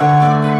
Música